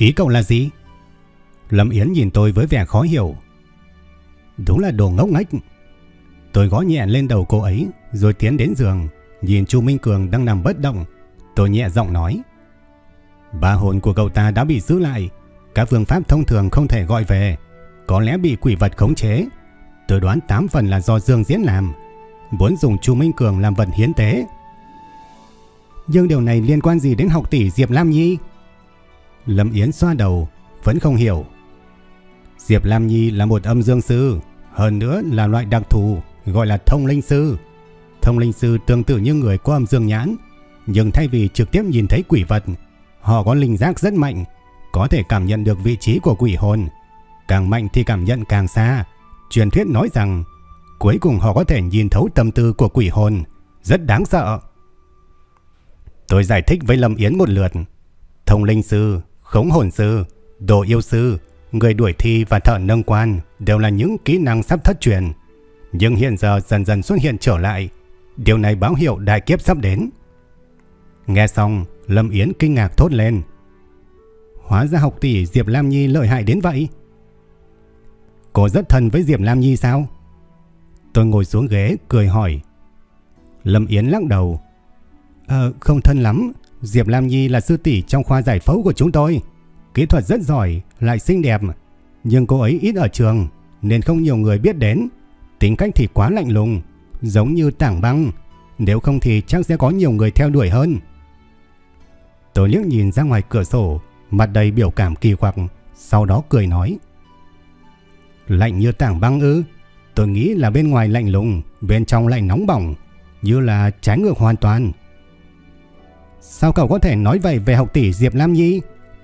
Ý cậu là gì? Lâm Yến nhìn tôi với vẻ khó hiểu. Đúng là đồ ngốc nghếch. Tôi gõ nhẹ lên đầu cô ấy rồi tiến đến giường, nhìn Chu Minh Cường đang nằm bất động. Tôi nhẹ giọng nói. Ba hồn của cậu ta đã bị giữ lại. Các phương pháp thông thường không thể gọi về. Có lẽ bị quỷ vật khống chế. Tôi đoán 8 phần là do Dương Diễn làm. Muốn dùng Chu Minh Cường làm vật hiến tế. Nhưng điều này liên quan gì đến học tỷ Diệp Lam Nhi? Lâm Yến xoa đầu, vẫn không hiểu. Diệp Lam Nhi là một âm dương sư, hơn nữa là loại đặc thù gọi là thông linh sư. Thông linh sư tương tự như người có âm dương nhãn, nhưng thay vì trực tiếp nhìn thấy quỷ vật, họ có linh giác rất mạnh, có thể cảm nhận được vị trí của quỷ hồn. Càng mạnh thì cảm nhận càng xa. Truyền thuyết nói rằng cuối cùng họ có thể nhìn thấu tâm tư của quỷ hồn, rất đáng sợ. Tôi giải thích với Lâm Yến một lượt. Thông linh sư khống hồn sư, đồ yêu sư, người đuổi thi và thợ nâng quan đều là những kỹ năng sắp thất truyền. Nhưng hiện giờ dần dần xuất hiện trở lại. Điều này báo hiệu đại kiếp sắp đến. Nghe xong, Lâm Yến kinh ngạc thốt lên. Hóa ra học tỷ Diệp Lam Nhi lợi hại đến vậy. Cô rất thân với Diệp Lam Nhi sao? Tôi ngồi xuống ghế cười hỏi. Lâm Yến lắc đầu. Ờ, không thân lắm. Diệp Lam Nhi là sư tỷ trong khoa giải phẫu của chúng tôi. Kỹ thuật rất giỏi, lại xinh đẹp. Nhưng cô ấy ít ở trường, nên không nhiều người biết đến. Tính cách thì quá lạnh lùng, giống như tảng băng. Nếu không thì chắc sẽ có nhiều người theo đuổi hơn. Tôi liếc nhìn ra ngoài cửa sổ, mặt đầy biểu cảm kỳ quặc, sau đó cười nói. Lạnh như tảng băng ư? Tôi nghĩ là bên ngoài lạnh lùng, bên trong lạnh nóng bỏng, như là trái ngược hoàn toàn. Sao cậu có thể nói vậy về học tỷ Diệp Lam Nhi?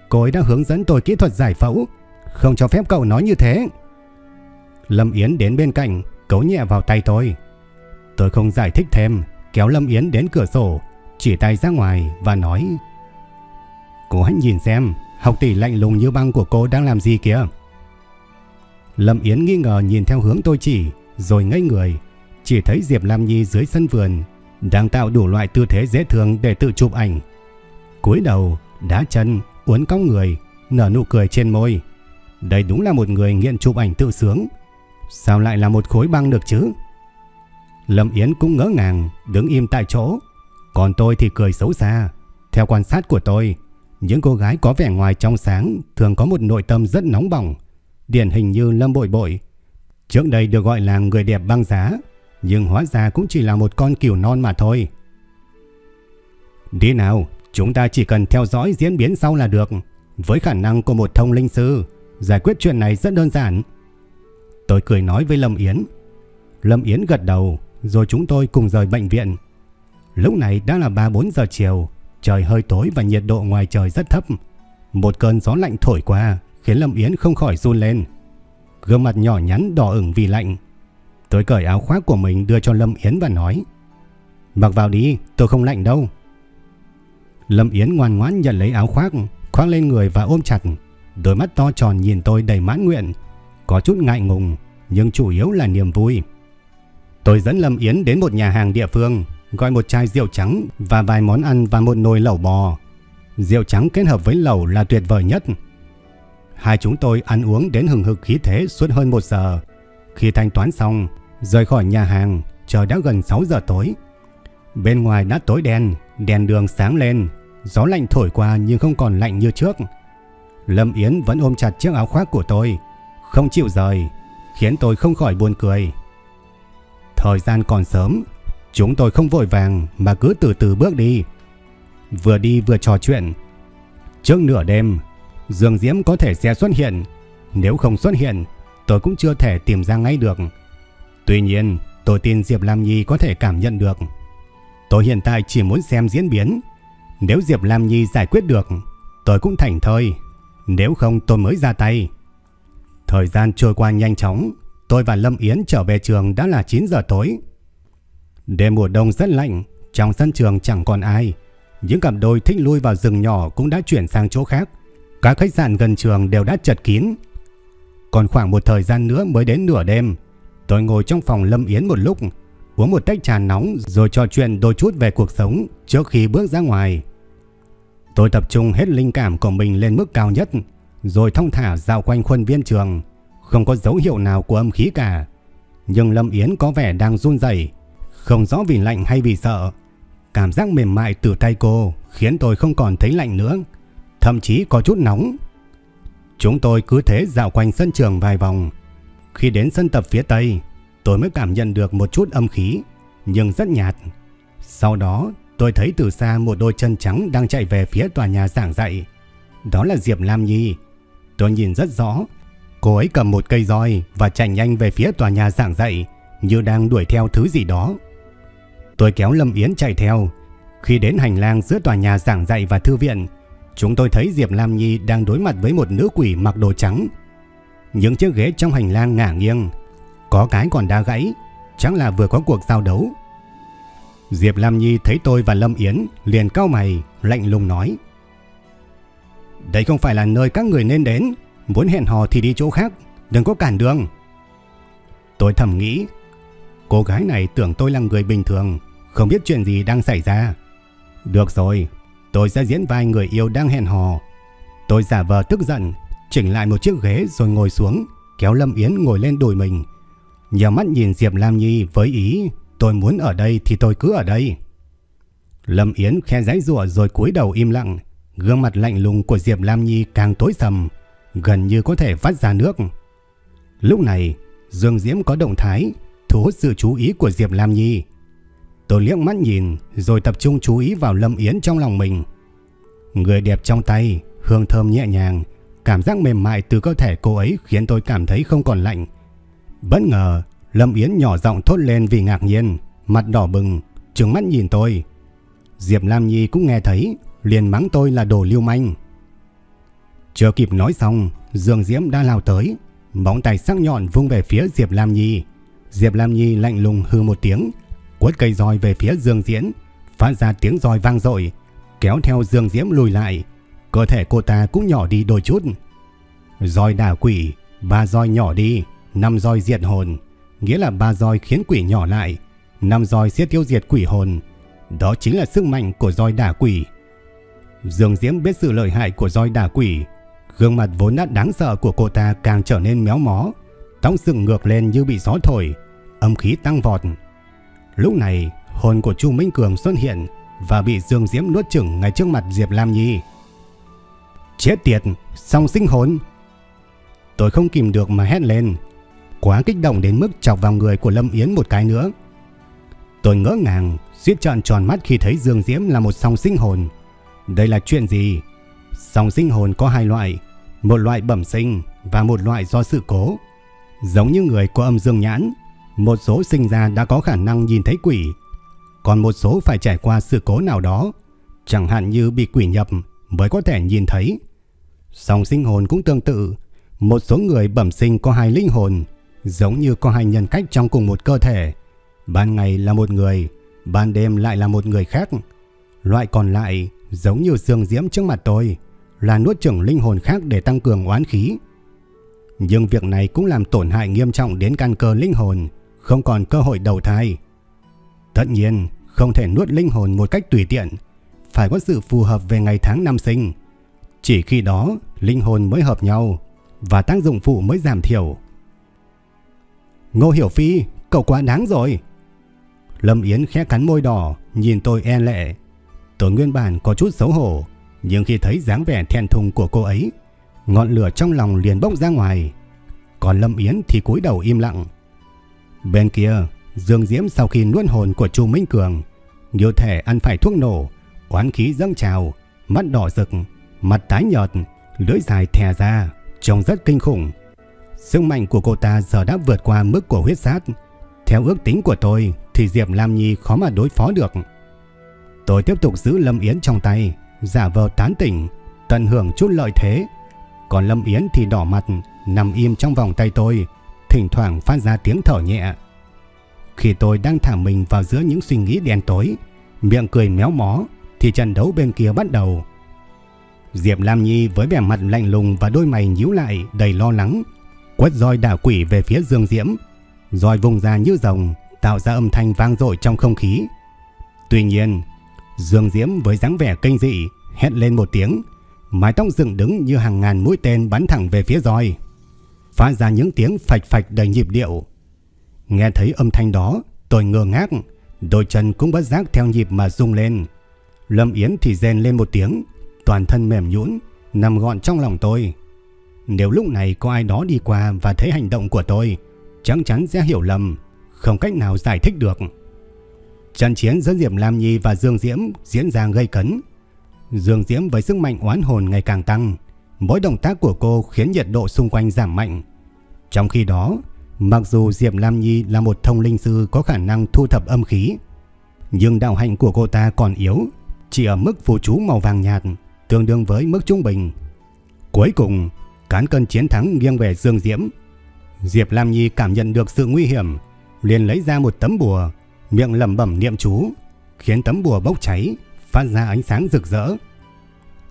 Cô ấy đã hướng dẫn tôi kỹ thuật giải phẫu, không cho phép cậu nói như thế. Lâm Yến đến bên cạnh, cấu nhẹ vào tay tôi. Tôi không giải thích thêm, kéo Lâm Yến đến cửa sổ, chỉ tay ra ngoài và nói Cô hãy nhìn xem, học tỷ lạnh lùng như băng của cô đang làm gì kìa. Lâm Yến nghi ngờ nhìn theo hướng tôi chỉ, rồi ngây người, chỉ thấy Diệp Lam Nhi dưới sân vườn đang tạo đủ loại tư thế dễ thương để tự chụp ảnh. cúi đầu, đá chân, uốn cong người, nở nụ cười trên môi. Đây đúng là một người nghiện chụp ảnh tự sướng. Sao lại là một khối băng được chứ? Lâm Yến cũng ngỡ ngàng, đứng im tại chỗ. Còn tôi thì cười xấu xa. Theo quan sát của tôi, những cô gái có vẻ ngoài trong sáng thường có một nội tâm rất nóng bỏng, điển hình như Lâm Bội Bội. Trước đây được gọi là người đẹp băng giá, nhưng hóa ra cũng chỉ là một con cừu non mà thôi. Đi nào, chúng ta chỉ cần theo dõi diễn biến sau là được. Với khả năng của một thông linh sư, giải quyết chuyện này rất đơn giản. Tôi cười nói với Lâm Yến. Lâm Yến gật đầu, rồi chúng tôi cùng rời bệnh viện. Lúc này đã là 3-4 giờ chiều, trời hơi tối và nhiệt độ ngoài trời rất thấp. Một cơn gió lạnh thổi qua, khiến Lâm Yến không khỏi run lên. Gương mặt nhỏ nhắn đỏ ửng vì lạnh, Tôi cởi áo khoác của mình đưa cho Lâm Yến và nói Mặc vào đi, tôi không lạnh đâu. Lâm Yến ngoan ngoãn nhận lấy áo khoác, khoác lên người và ôm chặt. Đôi mắt to tròn nhìn tôi đầy mãn nguyện, có chút ngại ngùng, nhưng chủ yếu là niềm vui. Tôi dẫn Lâm Yến đến một nhà hàng địa phương, gọi một chai rượu trắng và vài món ăn và một nồi lẩu bò. Rượu trắng kết hợp với lẩu là tuyệt vời nhất. Hai chúng tôi ăn uống đến hừng hực khí thế suốt hơn một giờ. Khi thanh toán xong, rời khỏi nhà hàng, trời đã gần 6 giờ tối. Bên ngoài đã tối đen, đèn đường sáng lên, gió lạnh thổi qua nhưng không còn lạnh như trước. Lâm Yến vẫn ôm chặt chiếc áo khoác của tôi, không chịu rời, khiến tôi không khỏi buồn cười. Thời gian còn sớm, chúng tôi không vội vàng mà cứ từ từ bước đi. Vừa đi vừa trò chuyện. Trước nửa đêm, Dương Diễm có thể sẽ xuất hiện, nếu không xuất hiện tôi cũng chưa thể tìm ra ngay được. Tuy nhiên, tôi tin Diệp Lam Nhi có thể cảm nhận được. Tôi hiện tại chỉ muốn xem diễn biến. Nếu Diệp Lam Nhi giải quyết được, tôi cũng thành thôi. Nếu không tôi mới ra tay. Thời gian trôi qua nhanh chóng, tôi và Lâm Yến trở về trường đã là 9 giờ tối. Đêm mùa đông rất lạnh, trong sân trường chẳng còn ai. Những cặp đôi thích lui vào rừng nhỏ cũng đã chuyển sang chỗ khác. Các khách sạn gần trường đều đã chật kín. Còn khoảng một thời gian nữa mới đến nửa đêm, tôi ngồi trong phòng Lâm Yến một lúc, uống một tách trà nóng rồi trò chuyện đôi chút về cuộc sống trước khi bước ra ngoài. Tôi tập trung hết linh cảm của mình lên mức cao nhất, rồi thông thả dạo quanh khuôn viên trường, không có dấu hiệu nào của âm khí cả. Nhưng Lâm Yến có vẻ đang run rẩy, không rõ vì lạnh hay vì sợ. Cảm giác mềm mại từ tay cô khiến tôi không còn thấy lạnh nữa, thậm chí có chút nóng. Chúng tôi cứ thế dạo quanh sân trường vài vòng. Khi đến sân tập phía tây, tôi mới cảm nhận được một chút âm khí, nhưng rất nhạt. Sau đó, tôi thấy từ xa một đôi chân trắng đang chạy về phía tòa nhà giảng dạy. Đó là Diệp Lam Nhi. Tôi nhìn rất rõ, cô ấy cầm một cây roi và chạy nhanh về phía tòa nhà giảng dạy, như đang đuổi theo thứ gì đó. Tôi kéo Lâm Yến chạy theo. Khi đến hành lang giữa tòa nhà giảng dạy và thư viện, chúng tôi thấy Diệp Lam Nhi đang đối mặt với một nữ quỷ mặc đồ trắng. Những chiếc ghế trong hành lang ngả nghiêng, có cái còn đá gãy, chắc là vừa có cuộc giao đấu. Diệp Lam Nhi thấy tôi và Lâm Yến liền cau mày, lạnh lùng nói: "Đây không phải là nơi các người nên đến, muốn hẹn hò thì đi chỗ khác, đừng có cản đường." Tôi thầm nghĩ, cô gái này tưởng tôi là người bình thường, không biết chuyện gì đang xảy ra. Được rồi, tôi sẽ diễn vai người yêu đang hẹn hò. Tôi giả vờ tức giận, chỉnh lại một chiếc ghế rồi ngồi xuống, kéo Lâm Yến ngồi lên đùi mình. Nhờ mắt nhìn Diệp Lam Nhi với ý, tôi muốn ở đây thì tôi cứ ở đây. Lâm Yến khe giấy rùa rồi cúi đầu im lặng, gương mặt lạnh lùng của Diệp Lam Nhi càng tối sầm, gần như có thể vắt ra nước. Lúc này, Dương Diễm có động thái, thu hút sự chú ý của Diệp Lam Nhi. Tôi liếc mắt nhìn rồi tập trung chú ý vào Lâm Yến trong lòng mình. Người đẹp trong tay, hương thơm nhẹ nhàng, cảm giác mềm mại từ cơ thể cô ấy khiến tôi cảm thấy không còn lạnh. Bất ngờ, Lâm Yến nhỏ giọng thốt lên vì ngạc nhiên, mặt đỏ bừng, trừng mắt nhìn tôi. Diệp Lam Nhi cũng nghe thấy, liền mắng tôi là đồ lưu manh. Chưa kịp nói xong, Dương Diễm đã lao tới, móng tay sắc nhọn vung về phía Diệp Lam Nhi. Diệp Lam Nhi lạnh lùng hư một tiếng, quất cây roi về phía Dương Diễn, phát ra tiếng roi vang dội, kéo theo Dương Diễm lùi lại. Cơ thể cô ta cũng nhỏ đi đôi chút. Roi đả quỷ, ba roi nhỏ đi, năm roi diệt hồn, nghĩa là ba roi khiến quỷ nhỏ lại, năm roi sẽ tiêu diệt quỷ hồn. Đó chính là sức mạnh của roi đả quỷ. Dương Diễm biết sự lợi hại của roi đả quỷ, gương mặt vốn đã đáng sợ của cô ta càng trở nên méo mó, tóc dựng ngược lên như bị gió thổi, âm khí tăng vọt. Lúc này, hồn của Chu Minh Cường xuất hiện và bị Dương Diễm nuốt chửng ngay trước mặt Diệp Lam Nhi. Chết tiệt, song sinh hồn. Tôi không kìm được mà hét lên, quá kích động đến mức chọc vào người của Lâm Yến một cái nữa. Tôi ngỡ ngàng, suýt trợn tròn mắt khi thấy Dương Diễm là một song sinh hồn. Đây là chuyện gì? Song sinh hồn có hai loại, một loại bẩm sinh và một loại do sự cố. Giống như người có âm dương nhãn, một số sinh ra đã có khả năng nhìn thấy quỷ, còn một số phải trải qua sự cố nào đó, chẳng hạn như bị quỷ nhập mới có thể nhìn thấy. Song sinh hồn cũng tương tự, một số người bẩm sinh có hai linh hồn, giống như có hai nhân cách trong cùng một cơ thể. Ban ngày là một người, ban đêm lại là một người khác. Loại còn lại giống như xương diễm trước mặt tôi, là nuốt chửng linh hồn khác để tăng cường oán khí. Nhưng việc này cũng làm tổn hại nghiêm trọng đến căn cơ linh hồn, không còn cơ hội đầu thai. Tất nhiên, không thể nuốt linh hồn một cách tùy tiện, phải có sự phù hợp về ngày tháng năm sinh. Chỉ khi đó, linh hồn mới hợp nhau và tác dụng phụ mới giảm thiểu. Ngô Hiểu Phi, cậu quá đáng rồi. Lâm Yến khẽ cắn môi đỏ, nhìn tôi e lệ. Tôi nguyên bản có chút xấu hổ, nhưng khi thấy dáng vẻ thẹn thùng của cô ấy, ngọn lửa trong lòng liền bốc ra ngoài. Còn Lâm Yến thì cúi đầu im lặng. Bên kia, Dương Diễm sau khi nuốt hồn của Chu Minh Cường, như thể ăn phải thuốc nổ, oán khí dâng trào, mắt đỏ rực, mặt tái nhợt, lưỡi dài thè ra, trông rất kinh khủng. Sức mạnh của cô ta giờ đã vượt qua mức của huyết sát. Theo ước tính của tôi thì Diệp Lam Nhi khó mà đối phó được. Tôi tiếp tục giữ Lâm Yến trong tay, giả vờ tán tỉnh, tận hưởng chút lợi thế. Còn Lâm Yến thì đỏ mặt, nằm im trong vòng tay tôi, thỉnh thoảng phát ra tiếng thở nhẹ. Khi tôi đang thả mình vào giữa những suy nghĩ đen tối, miệng cười méo mó, thì trận đấu bên kia bắt đầu. Diệp Lam Nhi với vẻ mặt lạnh lùng và đôi mày nhíu lại đầy lo lắng, quất roi đả quỷ về phía Dương Diễm. Roi vùng ra như rồng, tạo ra âm thanh vang dội trong không khí. Tuy nhiên, Dương Diễm với dáng vẻ kinh dị hét lên một tiếng, mái tóc dựng đứng như hàng ngàn mũi tên bắn thẳng về phía roi. Phát ra những tiếng phạch phạch đầy nhịp điệu. Nghe thấy âm thanh đó, tôi ngơ ngác, đôi chân cũng bất giác theo nhịp mà rung lên. Lâm Yến thì rên lên một tiếng, toàn thân mềm nhũn, nằm gọn trong lòng tôi. Nếu lúc này có ai đó đi qua và thấy hành động của tôi, chắc chắn sẽ hiểu lầm, không cách nào giải thích được. Trận chiến giữa Diệp Lam Nhi và Dương Diễm diễn ra gây cấn. Dương Diễm với sức mạnh oán hồn ngày càng tăng, mỗi động tác của cô khiến nhiệt độ xung quanh giảm mạnh. Trong khi đó, mặc dù Diệp Lam Nhi là một thông linh sư có khả năng thu thập âm khí, nhưng đạo hạnh của cô ta còn yếu, chỉ ở mức phù chú màu vàng nhạt, tương đương với mức trung bình. Cuối cùng, cán cân chiến thắng nghiêng về Dương Diễm. Diệp Lam Nhi cảm nhận được sự nguy hiểm, liền lấy ra một tấm bùa, miệng lẩm bẩm niệm chú, khiến tấm bùa bốc cháy, phát ra ánh sáng rực rỡ.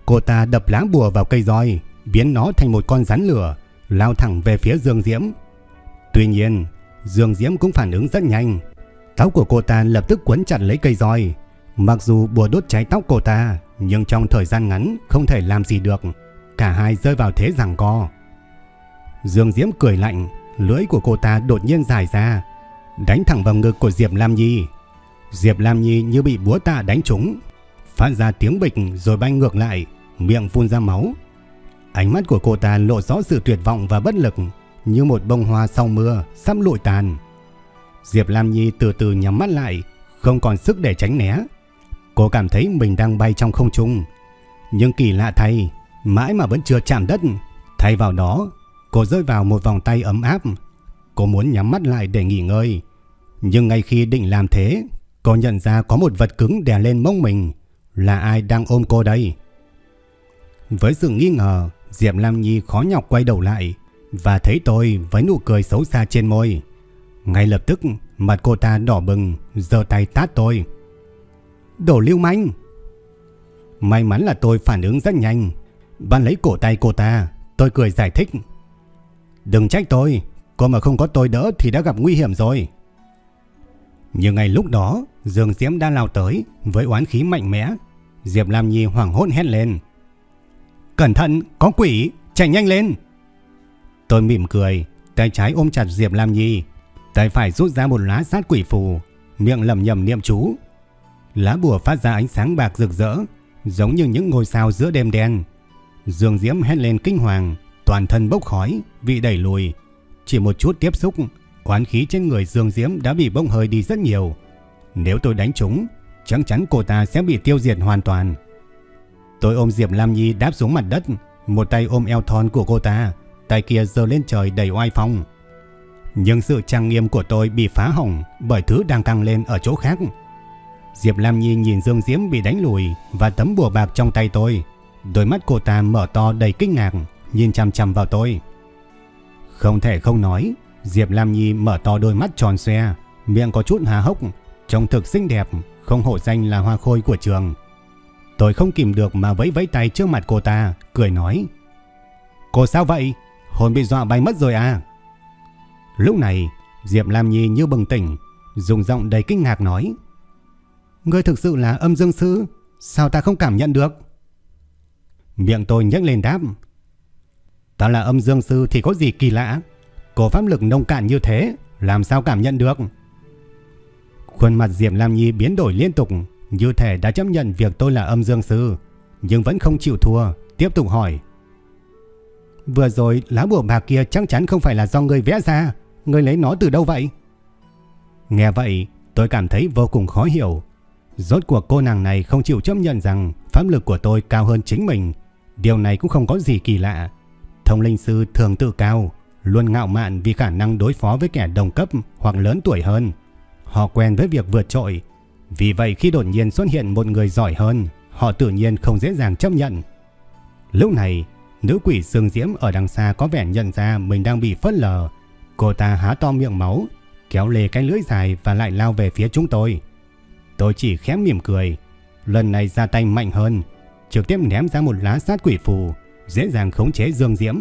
Cô ta đập lá bùa vào cây roi, biến nó thành một con rắn lửa, lao thẳng về phía Dương Diễm. Tuy nhiên, Dương Diễm cũng phản ứng rất nhanh. Tóc của cô ta lập tức quấn chặt lấy cây roi. Mặc dù bùa đốt cháy tóc cô ta, nhưng trong thời gian ngắn không thể làm gì được. Cả hai rơi vào thế giằng co. Dương Diễm cười lạnh, lưỡi của cô ta đột nhiên dài ra, đánh thẳng vào ngực của Diệp Lam Nhi. Diệp Lam Nhi như bị búa tạ đánh trúng, phát ra tiếng bịch rồi bay ngược lại, miệng phun ra máu. Ánh mắt của cô ta lộ rõ sự tuyệt vọng và bất lực, như một bông hoa sau mưa sắp lụi tàn. Diệp Lam Nhi từ từ nhắm mắt lại, không còn sức để tránh né. Cô cảm thấy mình đang bay trong không trung. Nhưng kỳ lạ thay, mãi mà vẫn chưa chạm đất. Thay vào đó, cô rơi vào một vòng tay ấm áp. Cô muốn nhắm mắt lại để nghỉ ngơi. Nhưng ngay khi định làm thế, cô nhận ra có một vật cứng đè lên mông mình. Là ai đang ôm cô đây? Với sự nghi ngờ, Diệp Lam Nhi khó nhọc quay đầu lại và thấy tôi với nụ cười xấu xa trên môi. Ngay lập tức, mặt cô ta đỏ bừng, giơ tay tát tôi. Đổ lưu manh! May mắn là tôi phản ứng rất nhanh. Ban lấy cổ tay cô ta, tôi cười giải thích. Đừng trách tôi, cô mà không có tôi đỡ thì đã gặp nguy hiểm rồi. Nhưng ngay lúc đó, Dương Diễm đã lao tới với oán khí mạnh mẽ. Diệp Lam Nhi hoảng hốt hét lên. Cẩn thận, có quỷ, chạy nhanh lên. Tôi mỉm cười, tay trái ôm chặt Diệp Lam Nhi, tay phải rút ra một lá sát quỷ phù, miệng lẩm nhẩm niệm chú. Lá bùa phát ra ánh sáng bạc rực rỡ, giống như những ngôi sao giữa đêm đen. Dương Diễm hét lên kinh hoàng, toàn thân bốc khói, bị đẩy lùi. Chỉ một chút tiếp xúc, oán khí trên người Dương Diễm đã bị bốc hơi đi rất nhiều. Nếu tôi đánh chúng chắc chắn cô ta sẽ bị tiêu diệt hoàn toàn. Tôi ôm Diệp Lam Nhi đáp xuống mặt đất, một tay ôm eo thon của cô ta, tay kia giơ lên trời đầy oai phong. Nhưng sự trang nghiêm của tôi bị phá hỏng bởi thứ đang căng lên ở chỗ khác. Diệp Lam Nhi nhìn Dương Diễm bị đánh lùi và tấm bùa bạc trong tay tôi. Đôi mắt cô ta mở to đầy kinh ngạc, nhìn chằm chằm vào tôi. Không thể không nói, Diệp Lam Nhi mở to đôi mắt tròn xoe, miệng có chút há hốc, trông thực xinh đẹp, không hổ danh là hoa khôi của trường. Tôi không kìm được mà vẫy vẫy tay trước mặt cô ta, cười nói. Cô sao vậy? Hồn bị dọa bay mất rồi à? Lúc này, Diệp Lam Nhi như bừng tỉnh, dùng giọng đầy kinh ngạc nói. Ngươi thực sự là âm dương sư, sao ta không cảm nhận được? Miệng tôi nhấc lên đáp. Ta là âm dương sư thì có gì kỳ lạ? Cổ pháp lực nông cạn như thế, làm sao cảm nhận được? Khuôn mặt Diệp Lam Nhi biến đổi liên tục, như thể đã chấp nhận việc tôi là âm dương sư, nhưng vẫn không chịu thua, tiếp tục hỏi. Vừa rồi lá bùa bạc kia chắc chắn không phải là do người vẽ ra, người lấy nó từ đâu vậy? Nghe vậy, tôi cảm thấy vô cùng khó hiểu. Rốt cuộc cô nàng này không chịu chấp nhận rằng pháp lực của tôi cao hơn chính mình. Điều này cũng không có gì kỳ lạ. Thông linh sư thường tự cao, luôn ngạo mạn vì khả năng đối phó với kẻ đồng cấp hoặc lớn tuổi hơn. Họ quen với việc vượt trội, vì vậy khi đột nhiên xuất hiện một người giỏi hơn, họ tự nhiên không dễ dàng chấp nhận. Lúc này, nữ quỷ sương diễm ở đằng xa có vẻ nhận ra mình đang bị phớt lờ. Cô ta há to miệng máu, kéo lê cái lưỡi dài và lại lao về phía chúng tôi. Tôi chỉ khẽ mỉm cười, lần này ra tay mạnh hơn, trực tiếp ném ra một lá sát quỷ phù, dễ dàng khống chế Dương Diễm.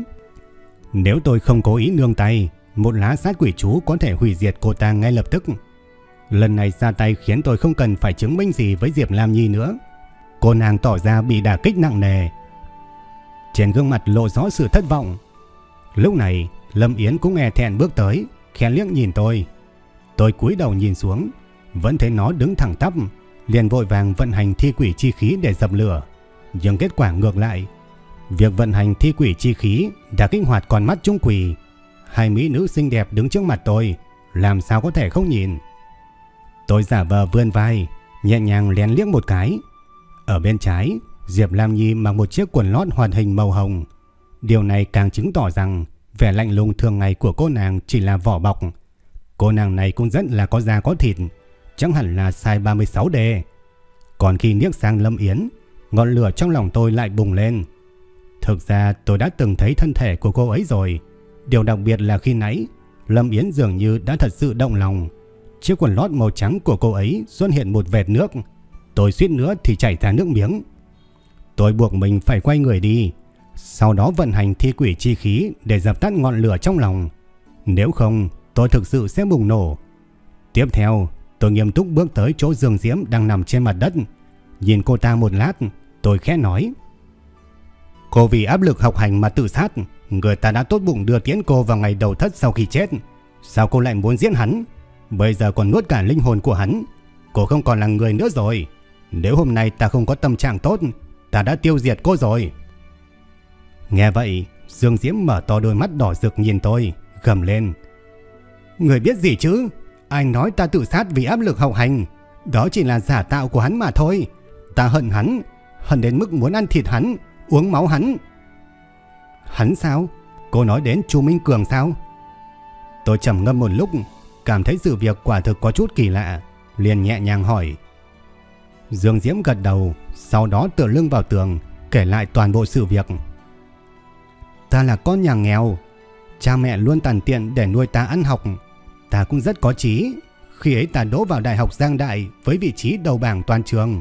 Nếu tôi không cố ý nương tay, một lá sát quỷ chú có thể hủy diệt cô ta ngay lập tức. Lần này ra tay khiến tôi không cần phải chứng minh gì với Diệp Lam Nhi nữa. Cô nàng tỏ ra bị đả kích nặng nề. Trên gương mặt lộ rõ sự thất vọng. Lúc này, Lâm Yến cũng nghe thẹn bước tới, khen liếc nhìn tôi. Tôi cúi đầu nhìn xuống, vẫn thấy nó đứng thẳng tắp, liền vội vàng vận hành thi quỷ chi khí để dập lửa. Nhưng kết quả ngược lại, việc vận hành thi quỷ chi khí đã kích hoạt con mắt trung quỷ. Hai mỹ nữ xinh đẹp đứng trước mặt tôi, làm sao có thể không nhìn. Tôi giả vờ vươn vai, nhẹ nhàng lén liếc một cái. Ở bên trái, Diệp Lam Nhi mặc một chiếc quần lót hoàn hình màu hồng. Điều này càng chứng tỏ rằng vẻ lạnh lùng thường ngày của cô nàng chỉ là vỏ bọc. Cô nàng này cũng rất là có da có thịt, chẳng hẳn là sai 36D. Còn khi niếc sang Lâm Yến, ngọn lửa trong lòng tôi lại bùng lên. Thực ra tôi đã từng thấy thân thể của cô ấy rồi. Điều đặc biệt là khi nãy, Lâm Yến dường như đã thật sự động lòng. Chiếc quần lót màu trắng của cô ấy xuất hiện một vệt nước. Tôi suýt nữa thì chảy ra nước miếng. Tôi buộc mình phải quay người đi. Sau đó vận hành thi quỷ chi khí để dập tắt ngọn lửa trong lòng. Nếu không, tôi thực sự sẽ bùng nổ. Tiếp theo, tôi nghiêm túc bước tới chỗ Dương Diễm đang nằm trên mặt đất. Nhìn cô ta một lát, tôi khẽ nói. Cô vì áp lực học hành mà tự sát, người ta đã tốt bụng đưa tiễn cô vào ngày đầu thất sau khi chết. Sao cô lại muốn giết hắn? Bây giờ còn nuốt cả linh hồn của hắn. Cô không còn là người nữa rồi. Nếu hôm nay ta không có tâm trạng tốt, ta đã tiêu diệt cô rồi. Nghe vậy, Dương Diễm mở to đôi mắt đỏ rực nhìn tôi, gầm lên. Người biết gì chứ? Anh nói ta tự sát vì áp lực học hành. Đó chỉ là giả tạo của hắn mà thôi. Ta hận hắn, hận đến mức muốn ăn thịt hắn, uống máu hắn. Hắn sao? Cô nói đến chu Minh Cường sao? Tôi trầm ngâm một lúc, cảm thấy sự việc quả thực có chút kỳ lạ, liền nhẹ nhàng hỏi. Dương Diễm gật đầu, sau đó tựa lưng vào tường, kể lại toàn bộ sự việc. Ta là con nhà nghèo, cha mẹ luôn tàn tiện để nuôi ta ăn học. Ta cũng rất có trí, khi ấy ta đỗ vào Đại học Giang Đại với vị trí đầu bảng toàn trường.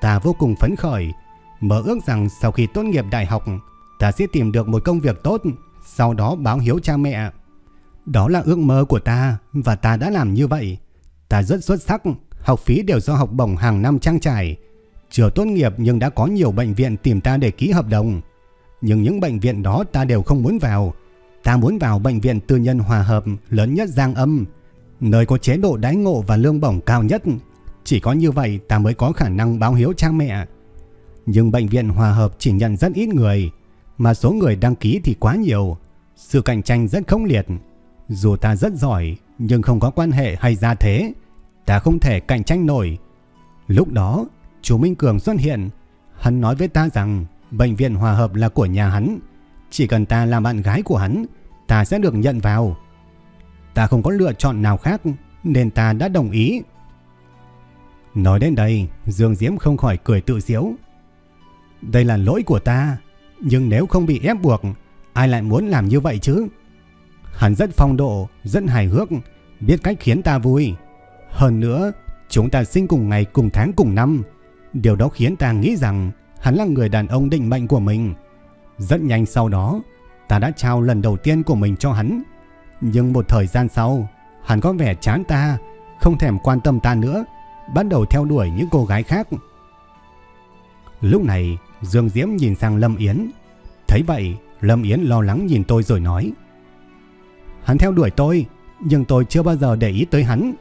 Ta vô cùng phấn khởi, mơ ước rằng sau khi tốt nghiệp đại học, ta sẽ tìm được một công việc tốt, sau đó báo hiếu cha mẹ. Đó là ước mơ của ta và ta đã làm như vậy. Ta rất xuất sắc, học phí đều do học bổng hàng năm trang trải. Chưa tốt nghiệp nhưng đã có nhiều bệnh viện tìm ta để ký hợp đồng. Nhưng những bệnh viện đó ta đều không muốn vào. Ta muốn vào bệnh viện tư nhân hòa hợp lớn nhất Giang Âm, nơi có chế độ đái ngộ và lương bổng cao nhất. Chỉ có như vậy ta mới có khả năng báo hiếu cha mẹ. Nhưng bệnh viện hòa hợp chỉ nhận rất ít người, mà số người đăng ký thì quá nhiều. Sự cạnh tranh rất khốc liệt. Dù ta rất giỏi, nhưng không có quan hệ hay gia thế, ta không thể cạnh tranh nổi. Lúc đó, chú Minh Cường xuất hiện, hắn nói với ta rằng bệnh viện hòa hợp là của nhà hắn. Chỉ cần ta là bạn gái của hắn, ta sẽ được nhận vào. Ta không có lựa chọn nào khác, nên ta đã đồng ý. Nói đến đây, Dương Diễm không khỏi cười tự diễu. Đây là lỗi của ta, nhưng nếu không bị ép buộc, ai lại muốn làm như vậy chứ? Hắn rất phong độ, rất hài hước, biết cách khiến ta vui. Hơn nữa, chúng ta sinh cùng ngày cùng tháng cùng năm. Điều đó khiến ta nghĩ rằng hắn là người đàn ông định mệnh của mình. Rất nhanh sau đó, ta đã trao lần đầu tiên của mình cho hắn. Nhưng một thời gian sau, hắn có vẻ chán ta, không thèm quan tâm ta nữa, bắt đầu theo đuổi những cô gái khác. Lúc này, Dương Diễm nhìn sang Lâm Yến. Thấy vậy, Lâm Yến lo lắng nhìn tôi rồi nói. Hắn theo đuổi tôi, nhưng tôi chưa bao giờ để ý tới hắn.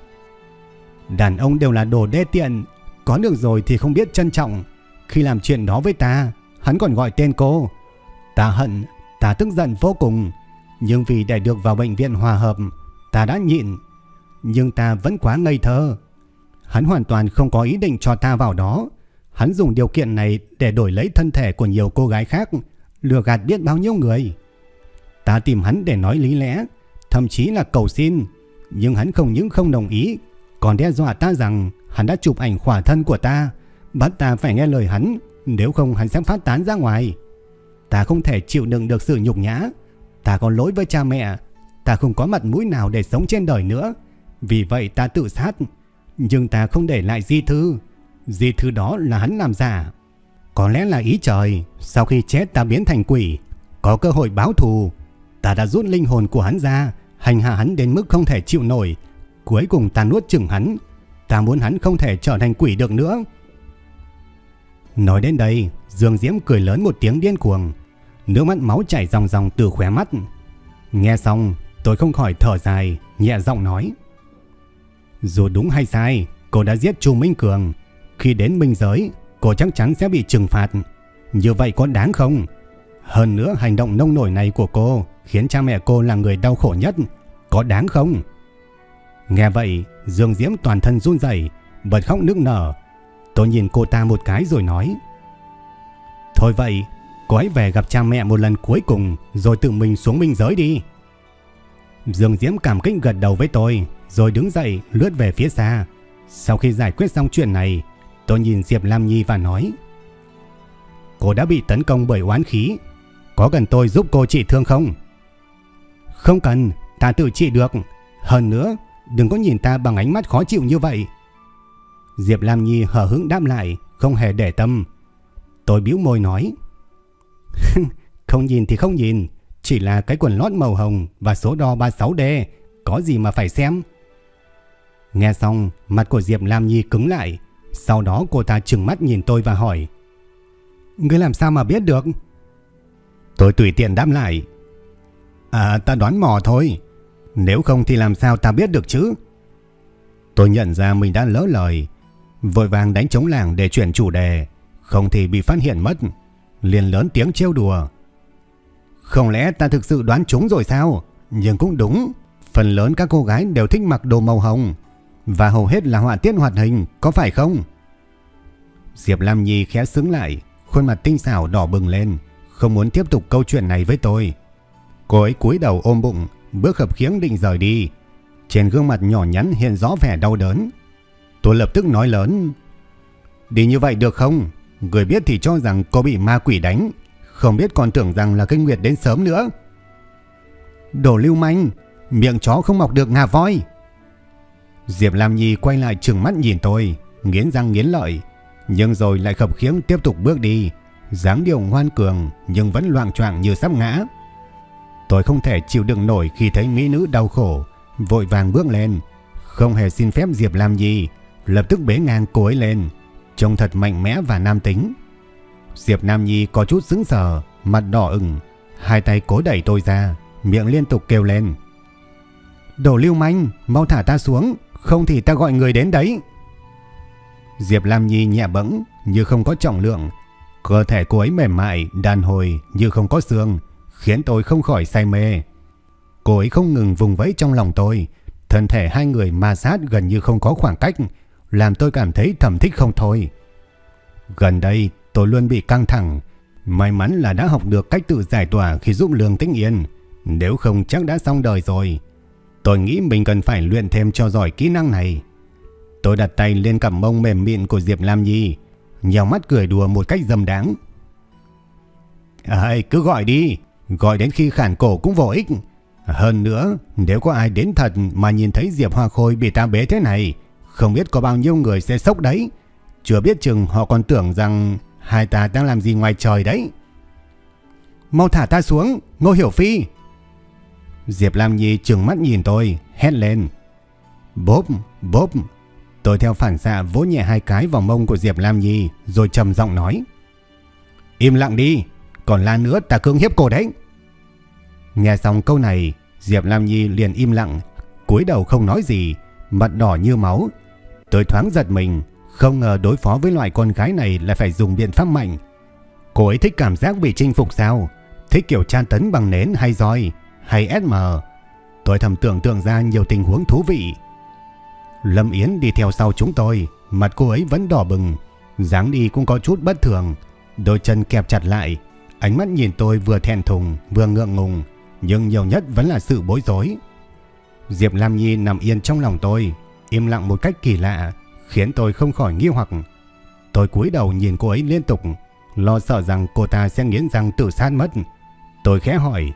Đàn ông đều là đồ đê tiện, có được rồi thì không biết trân trọng. Khi làm chuyện đó với ta, hắn còn gọi tên cô. Ta hận, ta tức giận vô cùng, nhưng vì để được vào bệnh viện hòa hợp, ta đã nhịn. Nhưng ta vẫn quá ngây thơ. Hắn hoàn toàn không có ý định cho ta vào đó. Hắn dùng điều kiện này để đổi lấy thân thể của nhiều cô gái khác, lừa gạt biết bao nhiêu người. Ta tìm hắn để nói lý lẽ, thậm chí là cầu xin, nhưng hắn không những không đồng ý, còn đe dọa ta rằng hắn đã chụp ảnh khỏa thân của ta, bắt ta phải nghe lời hắn, nếu không hắn sẽ phát tán ra ngoài. Ta không thể chịu đựng được sự nhục nhã, ta có lỗi với cha mẹ, ta không có mặt mũi nào để sống trên đời nữa, vì vậy ta tự sát, nhưng ta không để lại di thư, di thư đó là hắn làm giả. Có lẽ là ý trời, sau khi chết ta biến thành quỷ, có cơ hội báo thù, ta đã rút linh hồn của hắn ra, hành hạ hắn đến mức không thể chịu nổi, cuối cùng ta nuốt chửng hắn, ta muốn hắn không thể trở thành quỷ được nữa. Nói đến đây, Dương Diễm cười lớn một tiếng điên cuồng, nước mắt máu chảy ròng ròng từ khóe mắt. Nghe xong, tôi không khỏi thở dài, nhẹ giọng nói: "Dù đúng hay sai, cô đã giết Chu Minh Cường, khi đến minh giới, cô chắc chắn sẽ bị trừng phạt. Như vậy có đáng không? Hơn nữa hành động nông nổi này của cô khiến cha mẹ cô là người đau khổ nhất, có đáng không?" Nghe vậy, Dương Diễm toàn thân run rẩy, bật khóc nức nở. Tôi nhìn cô ta một cái rồi nói: "Thôi vậy, cô hãy về gặp cha mẹ một lần cuối cùng rồi tự mình xuống minh giới đi." Dương Diễm cảm kích gật đầu với tôi, rồi đứng dậy lướt về phía xa. Sau khi giải quyết xong chuyện này, tôi nhìn Diệp Lam Nhi và nói: "Cô đã bị tấn công bởi oán khí, có cần tôi giúp cô trị thương không?" "Không cần, ta tự trị được, hơn nữa Đừng có nhìn ta bằng ánh mắt khó chịu như vậy. Diệp Lam Nhi hờ hững đáp lại, không hề để tâm. Tôi bĩu môi nói. không nhìn thì không nhìn, chỉ là cái quần lót màu hồng và số đo 36D, có gì mà phải xem. Nghe xong, mặt của Diệp Lam Nhi cứng lại, sau đó cô ta trừng mắt nhìn tôi và hỏi. Ngươi làm sao mà biết được? Tôi tùy tiện đáp lại. À ta đoán mò thôi. Nếu không thì làm sao ta biết được chứ? Tôi nhận ra mình đã lỡ lời, vội vàng đánh trống làng để chuyển chủ đề, không thì bị phát hiện mất. Liền lớn tiếng trêu đùa. Không lẽ ta thực sự đoán trúng rồi sao? Nhưng cũng đúng, phần lớn các cô gái đều thích mặc đồ màu hồng, và hầu hết là họa tiết hoạt hình, có phải không? Diệp Lam Nhi khẽ sướng lại, khuôn mặt tinh xảo đỏ bừng lên, không muốn tiếp tục câu chuyện này với tôi. Cô ấy cúi đầu ôm bụng, bước khập khiếng định rời đi. Trên gương mặt nhỏ nhắn hiện rõ vẻ đau đớn. Tôi lập tức nói lớn. Đi như vậy được không? Người biết thì cho rằng cô bị ma quỷ đánh. Không biết còn tưởng rằng là kinh nguyệt đến sớm nữa. Đồ lưu manh, miệng chó không mọc được ngà voi. Diệp Lam Nhi quay lại trừng mắt nhìn tôi, nghiến răng nghiến lợi, nhưng rồi lại khập khiếng tiếp tục bước đi, dáng điệu ngoan cường nhưng vẫn loạn choạng như sắp ngã. Tôi không thể chịu đựng nổi khi thấy mỹ nữ đau khổ, vội vàng bước lên, không hề xin phép Diệp làm gì, lập tức bế ngang cô ấy lên, trông thật mạnh mẽ và nam tính. Diệp Nam Nhi có chút sững sờ, mặt đỏ ửng, hai tay cố đẩy tôi ra, miệng liên tục kêu lên. Đồ lưu manh, mau thả ta xuống, không thì ta gọi người đến đấy. Diệp Lam Nhi nhẹ bẫng như không có trọng lượng, cơ thể cô ấy mềm mại, đàn hồi như không có xương, khiến tôi không khỏi say mê. Cô ấy không ngừng vùng vẫy trong lòng tôi, thân thể hai người ma sát gần như không có khoảng cách, làm tôi cảm thấy thầm thích không thôi. Gần đây tôi luôn bị căng thẳng, may mắn là đã học được cách tự giải tỏa khi giúp Lương Tĩnh Yên, nếu không chắc đã xong đời rồi. Tôi nghĩ mình cần phải luyện thêm cho giỏi kỹ năng này. Tôi đặt tay lên cặp mông mềm mịn của Diệp Lam Nhi, nhào mắt cười đùa một cách dâm đáng. Ây, à, cứ gọi đi, Gọi đến khi khản cổ cũng vô ích. Hơn nữa, nếu có ai đến thật mà nhìn thấy Diệp Hoa Khôi bị ta bế thế này, không biết có bao nhiêu người sẽ sốc đấy. Chưa biết chừng họ còn tưởng rằng hai ta đang làm gì ngoài trời đấy. Mau thả ta xuống, Ngô Hiểu Phi. Diệp Lam Nhi trừng mắt nhìn tôi, hét lên. Bốp, bốp. Tôi theo phản xạ vỗ nhẹ hai cái vào mông của Diệp Lam Nhi rồi trầm giọng nói. Im lặng đi, còn la nữa ta cưỡng hiếp cô đấy. Nghe xong câu này, Diệp Lam Nhi liền im lặng, cúi đầu không nói gì, mặt đỏ như máu. Tôi thoáng giật mình, không ngờ đối phó với loại con gái này lại phải dùng biện pháp mạnh. Cô ấy thích cảm giác bị chinh phục sao? Thích kiểu tra tấn bằng nến hay roi, hay SM? Tôi thầm tưởng tượng ra nhiều tình huống thú vị. Lâm Yến đi theo sau chúng tôi, mặt cô ấy vẫn đỏ bừng, dáng đi cũng có chút bất thường, đôi chân kẹp chặt lại, Ánh mắt nhìn tôi vừa thẹn thùng vừa ngượng ngùng, nhưng nhiều nhất vẫn là sự bối rối. Diệp Lam Nhi nằm yên trong lòng tôi, im lặng một cách kỳ lạ, khiến tôi không khỏi nghi hoặc. Tôi cúi đầu nhìn cô ấy liên tục, lo sợ rằng cô ta sẽ nghiến răng tự sát mất. Tôi khẽ hỏi,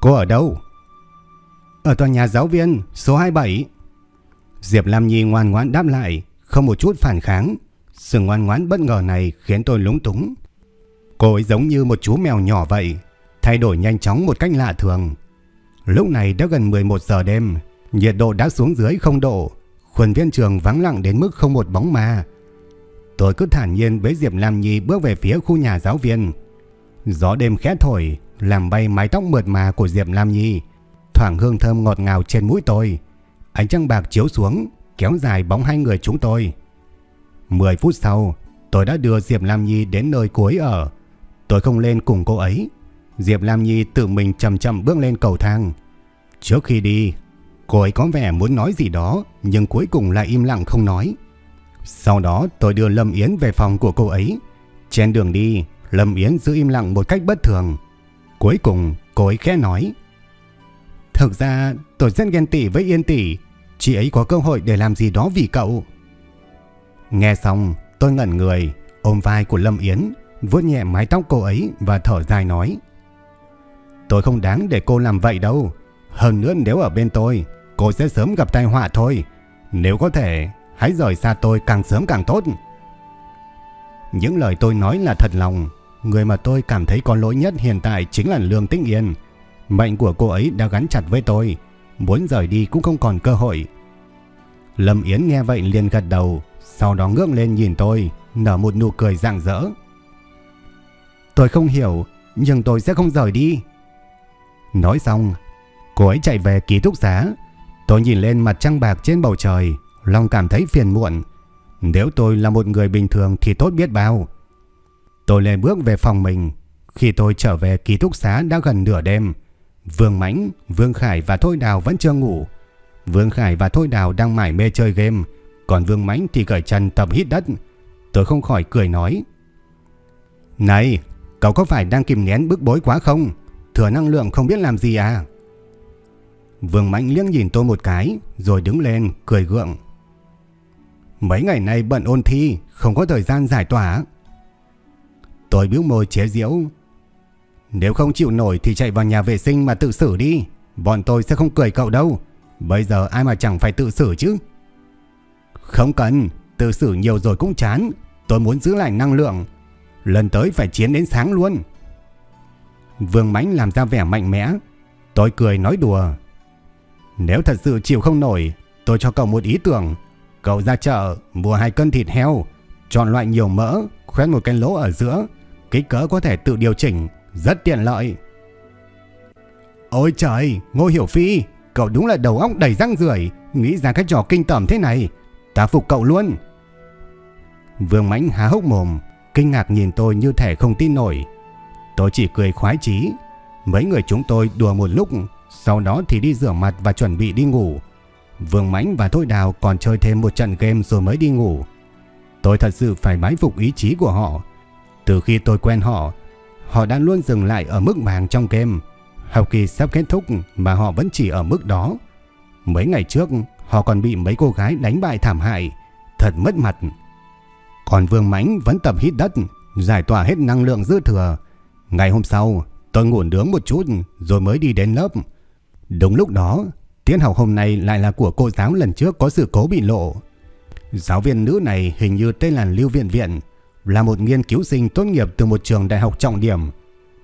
cô ở đâu? Ở tòa nhà giáo viên, số 27. Diệp Lam Nhi ngoan ngoãn đáp lại, không một chút phản kháng. Sự ngoan ngoãn bất ngờ này khiến tôi lúng túng. Cô ấy giống như một chú mèo nhỏ vậy, thay đổi nhanh chóng một cách lạ thường. Lúc này đã gần 11 giờ đêm, nhiệt độ đã xuống dưới 0 độ, khuôn viên trường vắng lặng đến mức không một bóng ma. Tôi cứ thản nhiên với Diệp Lam Nhi bước về phía khu nhà giáo viên. Gió đêm khẽ thổi, làm bay mái tóc mượt mà của Diệp Lam Nhi, thoảng hương thơm ngọt ngào trên mũi tôi. Ánh trăng bạc chiếu xuống, kéo dài bóng hai người chúng tôi. 10 phút sau, tôi đã đưa Diệp Lam Nhi đến nơi cô ấy ở. Tôi không lên cùng cô ấy. Diệp Lam Nhi tự mình chậm chậm bước lên cầu thang. Trước khi đi, cô ấy có vẻ muốn nói gì đó, nhưng cuối cùng lại im lặng không nói. Sau đó tôi đưa Lâm Yến về phòng của cô ấy. Trên đường đi, Lâm Yến giữ im lặng một cách bất thường. Cuối cùng, cô ấy khẽ nói. Thực ra, tôi rất ghen tị với Yên Tỷ. Chị ấy có cơ hội để làm gì đó vì cậu. Nghe xong, tôi ngẩn người, ôm vai của Lâm Yến, vuốt nhẹ mái tóc cô ấy và thở dài nói. Tôi không đáng để cô làm vậy đâu. Hơn nữa nếu ở bên tôi, cô sẽ sớm gặp tai họa thôi. Nếu có thể, hãy rời xa tôi càng sớm càng tốt. Những lời tôi nói là thật lòng. Người mà tôi cảm thấy có lỗi nhất hiện tại chính là Lương Tĩnh Yên. Mệnh của cô ấy đã gắn chặt với tôi. Muốn rời đi cũng không còn cơ hội. Lâm Yến nghe vậy liền gật đầu. Sau đó ngước lên nhìn tôi, nở một nụ cười rạng rỡ. Tôi không hiểu, nhưng tôi sẽ không rời đi. Nói xong, cô ấy chạy về ký túc xá. Tôi nhìn lên mặt trăng bạc trên bầu trời, lòng cảm thấy phiền muộn. Nếu tôi là một người bình thường thì tốt biết bao. Tôi lên bước về phòng mình. Khi tôi trở về ký túc xá đã gần nửa đêm. Vương Mãnh, Vương Khải và Thôi Đào vẫn chưa ngủ. Vương Khải và Thôi Đào đang mải mê chơi game. Còn Vương Mãnh thì cởi chân tập hít đất. Tôi không khỏi cười nói. Này, cậu có phải đang kìm nén bức bối quá không? Thừa năng lượng không biết làm gì à? Vương Mãnh liếc nhìn tôi một cái, rồi đứng lên, cười gượng. Mấy ngày nay bận ôn thi, không có thời gian giải tỏa. Tôi biếu môi chế diễu. Nếu không chịu nổi thì chạy vào nhà vệ sinh mà tự xử đi. Bọn tôi sẽ không cười cậu đâu. Bây giờ ai mà chẳng phải tự xử chứ. Không cần, tự xử nhiều rồi cũng chán. Tôi muốn giữ lại năng lượng. Lần tới phải chiến đến sáng luôn. Vương Mãnh làm ra vẻ mạnh mẽ. Tôi cười nói đùa. Nếu thật sự chịu không nổi, tôi cho cậu một ý tưởng. Cậu ra chợ, mua hai cân thịt heo, chọn loại nhiều mỡ, khoét một cái lỗ ở giữa. Kích cỡ có thể tự điều chỉnh, rất tiện lợi. Ôi trời, Ngô Hiểu Phi, cậu đúng là đầu óc đầy răng rưởi, nghĩ ra cái trò kinh tởm thế này. Ta phục cậu luôn. Vương Mãnh há hốc mồm, kinh ngạc nhìn tôi như thể không tin nổi. Tôi chỉ cười khoái chí. Mấy người chúng tôi đùa một lúc, sau đó thì đi rửa mặt và chuẩn bị đi ngủ. Vương Mãnh và Thôi Đào còn chơi thêm một trận game rồi mới đi ngủ. Tôi thật sự phải bái phục ý chí của họ. Từ khi tôi quen họ, họ đã luôn dừng lại ở mức vàng trong game. Học kỳ sắp kết thúc mà họ vẫn chỉ ở mức đó. Mấy ngày trước, họ còn bị mấy cô gái đánh bại thảm hại. Thật mất mặt. Còn Vương Mãnh vẫn tập hít đất, giải tỏa hết năng lượng dư thừa. Ngày hôm sau, tôi ngủ nướng một chút rồi mới đi đến lớp. Đúng lúc đó, tiết học hôm nay lại là của cô giáo lần trước có sự cố bị lộ. Giáo viên nữ này hình như tên là Lưu Viện Viện, là một nghiên cứu sinh tốt nghiệp từ một trường đại học trọng điểm.